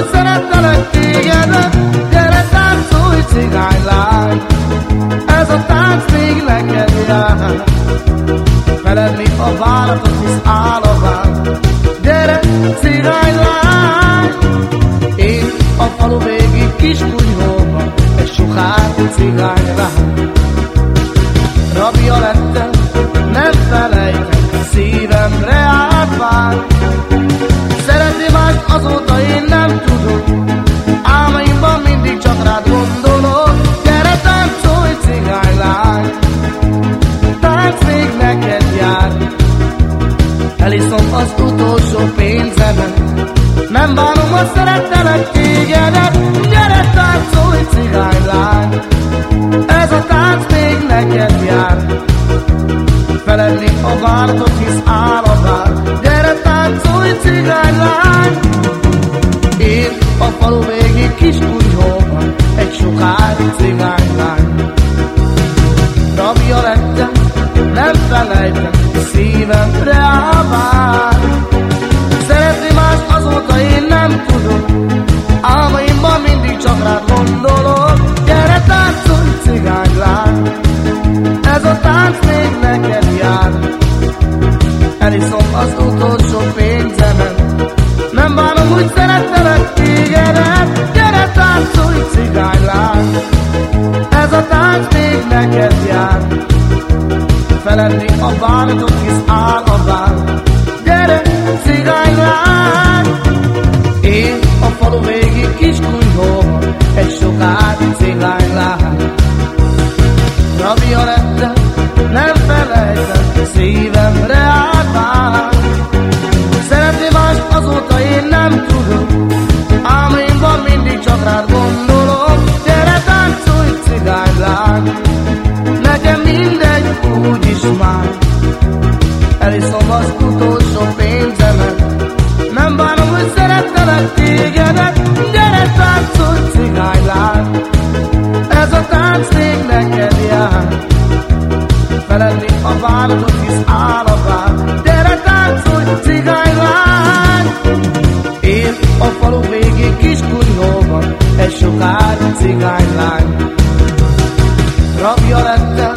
hogy szerettelek tégedet, gyere táncolj, cigánylány, ez a tánc még neked jár. Feledni a vállatot, hisz áll a vár, gyere, cigánylány, utolsó pénzemet Nem bánom, hogy szerettelek tégedet Gyere táncolj cigánylány Ez a tánc még neked jár. Feledni a vártot, hisz áll Gyere táncolj cigánylány Én a falu végi kis kunyhóban Egy sokár cigánylány Rabja lettem, a bánatot, hisz áll a vár Gyere cigánylány Én a falu végi kis kunyhóban Egy sokáig cigánylány Rabja lettem, nem felejtem, szívemre átvár. Szeretni más azóta én nem tudom, álmaimban mindig csak rád gondolok. Eliszom az utolsó pénzemet, nem bánom, hogy szerettelek tégedet. Gyere táncolj, cigánylány, ez a tánc még neked jár. Feledni a vállatot, hisz áll a vár Gyere táncolj, cigánylány Én a falu végén kis kunyhóban Egy sokár cigánylány Rabja lettem,